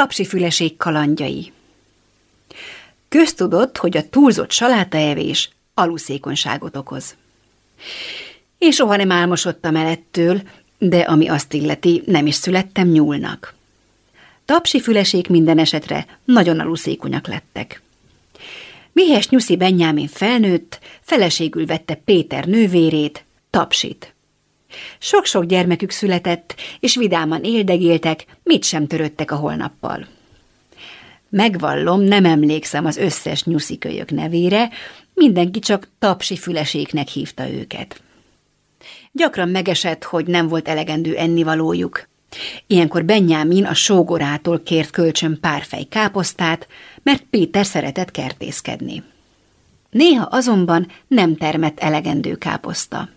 Tapsifüleség kalandjai Köztudott, hogy a túlzott salátaevés aluszékonyságot okoz. Én soha nem álmosodtam el de ami azt illeti, nem is születtem nyúlnak. Tapsi fülesék minden esetre nagyon aluszékonyak lettek. Mihes Nyuszi Benyámin felnőtt, feleségül vette Péter nővérét, Tapsit. Sok-sok gyermekük született, és vidáman éldegéltek, mit sem töröttek a holnappal. Megvallom, nem emlékszem az összes nyuszikölyök nevére, mindenki csak tapsi füleséknek hívta őket. Gyakran megesett, hogy nem volt elegendő ennivalójuk. Ilyenkor Benyámin a sógorától kért kölcsön pár fej káposztát, mert Péter szeretett kertészkedni. Néha azonban nem termett elegendő káposzta.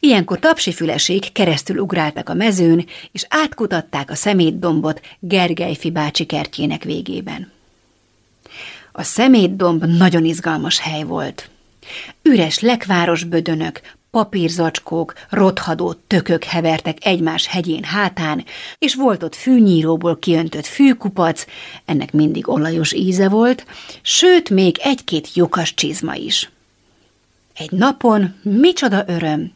Ilyenkor tapsifülesék keresztül ugráltak a mezőn, és átkutatták a szemétdombot Gergelyfi bácsi kertjének végében. A szemétdomb nagyon izgalmas hely volt. Üres lekváros bödönök, papírzacskók, rothadó tökök hevertek egymás hegyén hátán, és volt ott fűnyíróból kiöntött fűkupac, ennek mindig olajos íze volt, sőt, még egy-két lyukas csizma is. Egy napon, micsoda öröm,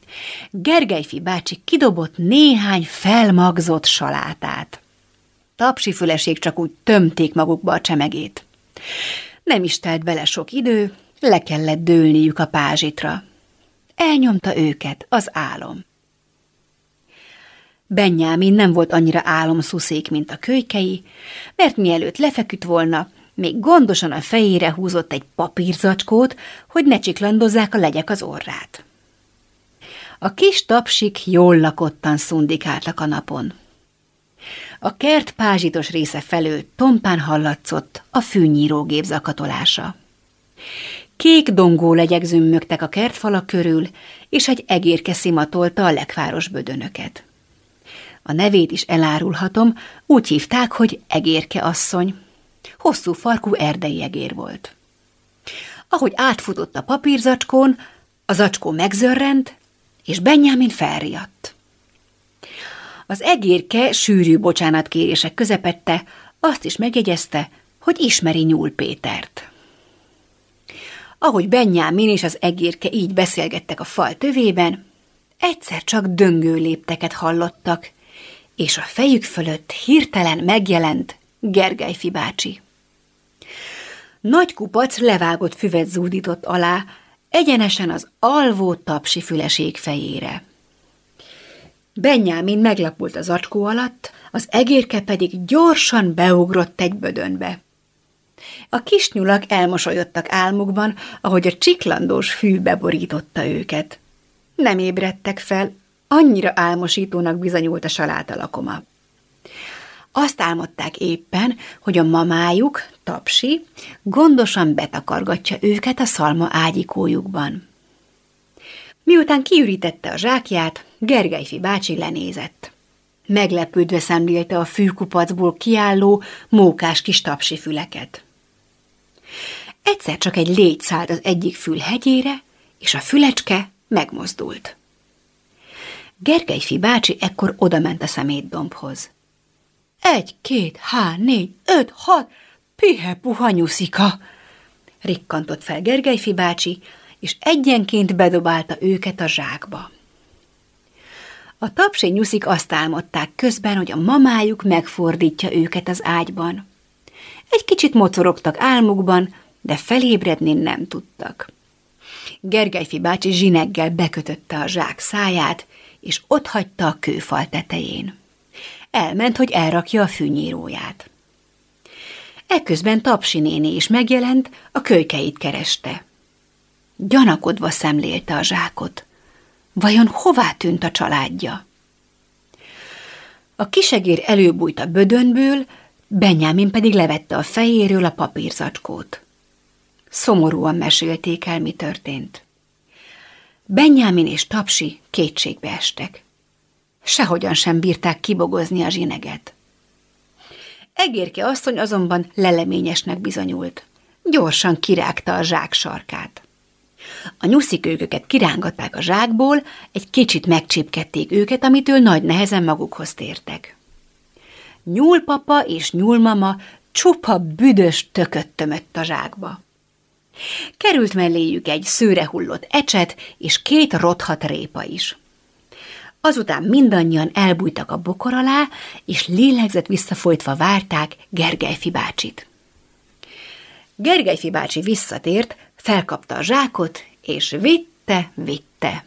Gergelyfi bácsi kidobott néhány felmagzott salátát. Tapsifüleség csak úgy tömték magukba a csemegét. Nem is telt bele sok idő, le kellett dőlniük a pázsitra. Elnyomta őket az álom. Benyámin nem volt annyira álomszuszék, mint a kölykei, mert mielőtt lefeküdt volna, még gondosan a fejére húzott egy papírzacskót, hogy ne csiklandozzák a legyek az orrát. A kis tapsik jól lakottan szundikáltak a napon. A kert pázsitos része felől tompán hallatszott a fűnyírógép zakatolása. Kék dongó legyek zümmögtek a kertfalak körül, és egy egérke szimatolta a legváros bödönöket. A nevét is elárulhatom, úgy hívták, hogy egérke asszony. Hosszú farkú erdei egér volt. Ahogy átfutott a papírzacskón, a zacskó megzörrent, és Benyámin felriadt. Az egérke sűrű bocsánatkérések közepette azt is megjegyezte, hogy ismeri Nyúl Pétert. Ahogy Benyámin és az egérke így beszélgettek a fal tövében, egyszer csak döngő lépteket hallottak, és a fejük fölött hirtelen megjelent Gergelyfi bácsi. Nagy kupac levágott füvet zúdított alá, egyenesen az alvó tapsi füleség fejére. Benyámin meglapult az acskó alatt, az egérke pedig gyorsan beugrott egy bödönbe. A kis nyulak elmosolyodtak álmukban, ahogy a csiklandós fű beborította őket. Nem ébredtek fel, annyira álmosítónak bizonyult a salátalakoma. Azt álmodták éppen, hogy a mamájuk, Tapsi, gondosan betakargatja őket a szalma ágyikójukban. Miután kiürítette a zsákját, Gergelyfi bácsi lenézett. Meglepődve szemlélte a fűkupacból kiálló, mókás kis tapsi füleket. Egyszer csak egy légy szállt az egyik fül hegyére, és a fülecske megmozdult. Gergelyfi bácsi ekkor odament a szemétdombhoz. Egy, két, há, négy, öt, hat, pihe puha nyuszika! Rikkantott fel Gergelyfi bácsi, és egyenként bedobálta őket a zsákba. A tapsi nyuszik azt álmodták közben, hogy a mamájuk megfordítja őket az ágyban. Egy kicsit mocorogtak álmukban, de felébredni nem tudtak. Gergelyfi bácsi zsineggel bekötötte a zsák száját, és otthagyta a kőfal tetején. Elment, hogy elrakja a fűnyíróját. Ekközben Tapsi néni is megjelent, a kölykeit kereste. Gyanakodva szemlélte a zsákot. Vajon hová tűnt a családja? A kisegér előbújt a bödönből, Benyámin pedig levette a fejéről a papírzacskót. Szomorúan mesélték el, mi történt. Benyámin és Tapsi kétségbe estek. Sehogyan sem bírták kibogozni a zsineget. Egérke asszony azonban leleményesnek bizonyult. Gyorsan kirágta a zsák sarkát. A nyuszikőköket kirángatták a zsákból, egy kicsit megcsípkedték őket, amitől nagy nehezen magukhoz tértek. Nyúlpapa és nyúlmama csupa büdös tököt tömött a zsákba. Került melléjük egy szőre hullott ecset és két rothat répa is. Azután mindannyian elbújtak a bokor alá, és lélegzett visszafolytva várták Gergelyfi bácsit. Gergelyfi bácsi visszatért, felkapta a zsákot, és vitte, vitte.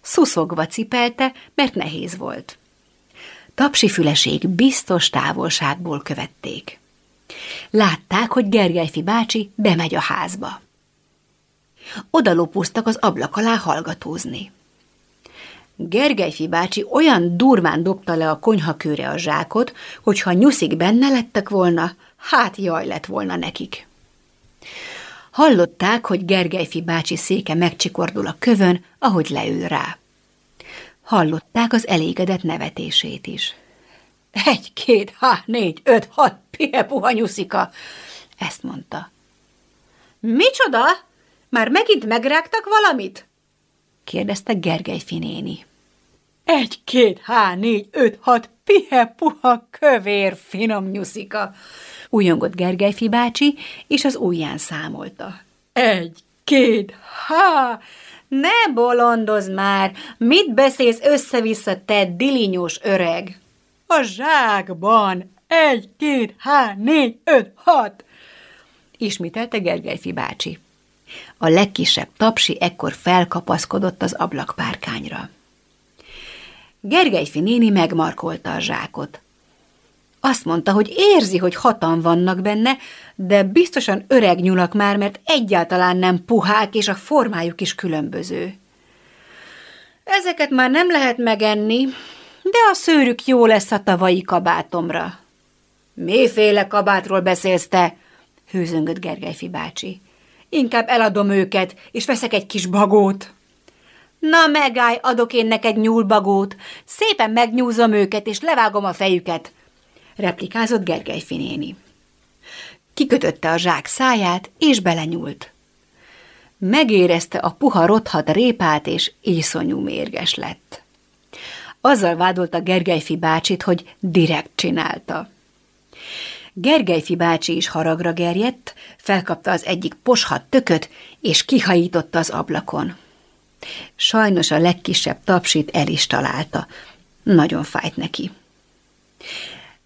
Szuszogva cipelte, mert nehéz volt. Tapsi füleség biztos távolságból követték. Látták, hogy Gergelyfi bácsi bemegy a házba. Oda lopóztak az ablak alá hallgatózni. Gergelyfi bácsi olyan durván dobta le a konyhakőre a zsákot, hogy ha nyuszik benne lettek volna, hát jaj lett volna nekik. Hallották, hogy Gergelyfi bácsi széke megcsikordul a kövön, ahogy leül rá. Hallották az elégedett nevetését is. Egy, két, há, négy, öt, hat, pie, puha nyuszika, ezt mondta. Micsoda? Már megint megrágtak valamit? kérdezte Gergely finéni. Egy, két, há, négy, öt, hat, pie, puha, kövér, finom nyuszika, újongott Gergelyfi bácsi, és az ujján számolta. Egy, két, há, ne bolondoz már, mit beszélsz össze-vissza, te dilinyós öreg? A zsákban, egy, két, há, négy, öt, hat, ismételte Gergelyfi bácsi. A legkisebb tapsi ekkor felkapaszkodott az ablakpárkányra. Gergelyfi néni megmarkolta a zsákot. Azt mondta, hogy érzi, hogy hatan vannak benne, de biztosan öreg nyulak már, mert egyáltalán nem puhák, és a formájuk is különböző. Ezeket már nem lehet megenni, de a szőrük jó lesz a tavalyi kabátomra. Miféle kabátról beszélsz te? hőzöngött Gergelyfi bácsi. Inkább eladom őket, és veszek egy kis bagót. Na megállj, adok én neked nyúlbagót, szépen megnyúzom őket, és levágom a fejüket, replikázott Gergelyfi néni. Kikötötte a zsák száját, és belenyúlt. Megérezte a puha rothat répát, és iszonyú mérges lett. Azzal vádolta Gergelyfi bácsit, hogy direkt csinálta. Gergelyfi bácsi is haragra gerjedt, felkapta az egyik poshat tököt, és kihajította az ablakon. Sajnos a legkisebb tapsit el is találta. Nagyon fájt neki.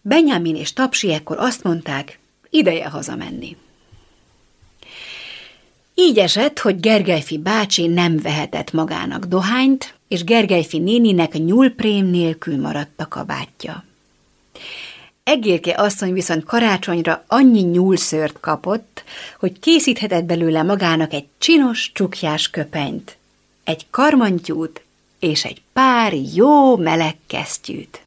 Benjamin és Tapsi ekkor azt mondták, ideje hazamenni. Így esett, hogy Gergelyfi bácsi nem vehetett magának dohányt, és Gergelyfi néninek nyúlprém nélkül maradt a kabátja. Egérke asszony viszont karácsonyra annyi nyúlszört kapott, hogy készíthetett belőle magának egy csinos, csukjás köpenyt, egy karmantyút és egy pár jó meleg kesztyűt.